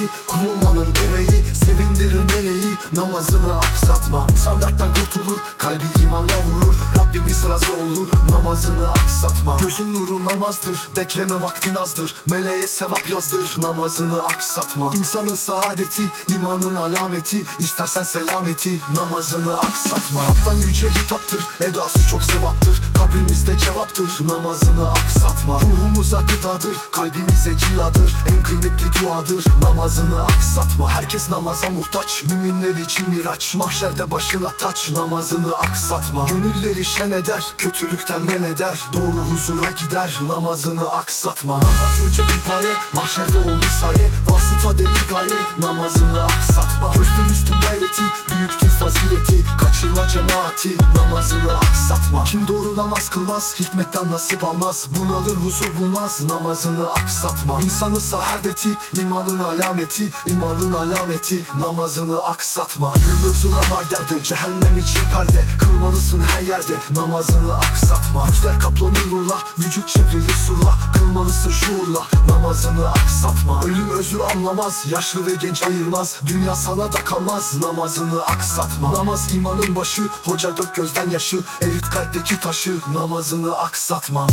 yüreği Kullanır deveyi Sevindirir nereyi? Namazını aksatma. Standarttan kurtulur Kalbi imanla vurur. Rabbimiz razı olur Namazını aksatma. Gözün nuru namazdır Bekleme vaktin azdır. Meleğe sevap yazdır Namazını aksatma. İnsanın saadeti imanın alameti. İstersen selameti Namazını aksatma. Haktan yüce hitaptır Edası çok sevaptır. Kabrimizde cevaptır namazını aksatma. Ruhumuza gıdadır kalbimize ciladır. En kıymetli duadır namazını aksatma. Herkes namaza muhtaç müminler için miraç. Mahşerde başına taç namazını aksatma. Gönülleri şen eder kötülükten men eder. Doğru huzura gider namazını aksatma. Namaz önce bir pare mahşerde olur saye Vasıta değil gaye namazını aksatma. Gözün üstün gayreti büyüktür fazileti. Kaçırma cemaati namazını aksatma. Kim doğru namaz kılmaz hikmetten nasip almaz. Bunalır huzur bulmaz namazını aksatma İnsanın saadeti imanın alameti imanın alameti namazını aksatma. Yıldızına var derdi cehennem için perde. Kılmalısın her yerde namazını aksatma. Yüzler kaplanır nurla vücut çevrilir surla. Kılmalısın şuurla namazını aksatma. Ölüm özü anlamaz yaşlı ve genç ayırmaz. Dünya sana da kalmaz namazını aksatma. Namaz imanın başı hoca dök gözden yaşı. Erit kalpteki taşı namazını aksatma